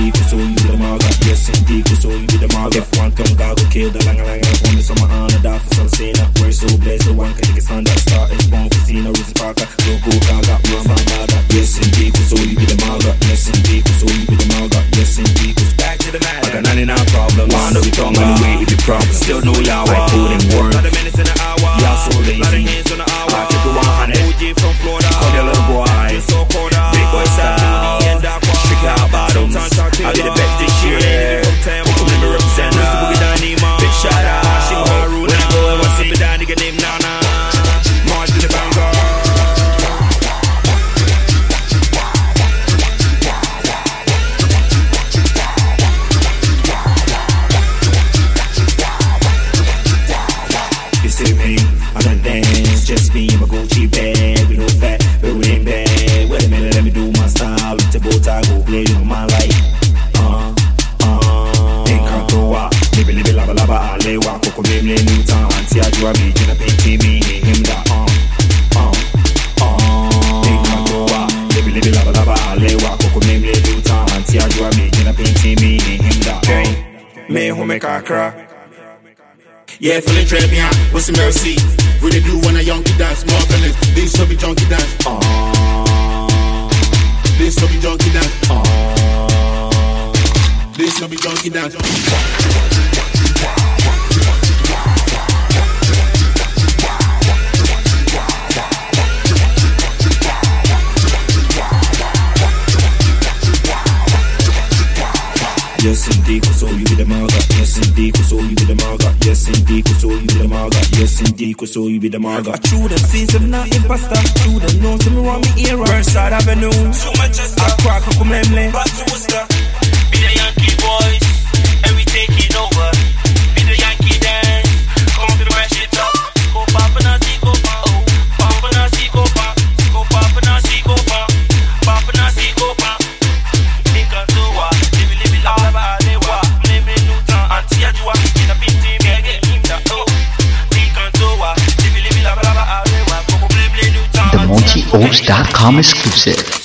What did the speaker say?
indeed, cause all you with a maga. Yes, indeed, cause all you with a maga. If one come gaga, kill the langa lang lang lang. Only some honor, die for some sin. We're so blessed, so one can take a stand up. Start is born, casino, risen parker. Go go gaga, one my gaga. Yes, indeed, cause all you be the maga. Yes, indeed, cause all you be the maga. Yes, indeed, cause back to the matter. I got 99 problems. Why no we tongue anyway, if you problem. Still no y'all. Just me and my Gucci bag. We no fat, but we ain't bad. Wait a minute, let me do my style. With the bow tie, go play on my life. Uh, uh. Me me new town, see I do a beat in a pinky me him. Uh, Coco me him that uh. Me. Yeah, feeling très bien, what's the mercy? Really do when a younkie dance, more feelings. This will be junkie dance. Ah. This will be junkie dance. Ah. This will be junkie dance. Yes indeed, cause all you be the maga. Yes indeed, cause all you be the maga. Yes indeed, cause all you be the maga. Yes indeed, cause all you be the maga. True them sees them not imposter. True them knows them run me era. Burnside Avenue. To Manchester. I crack up Lemley. Back to Worcester. MontyOaks.com exclusive.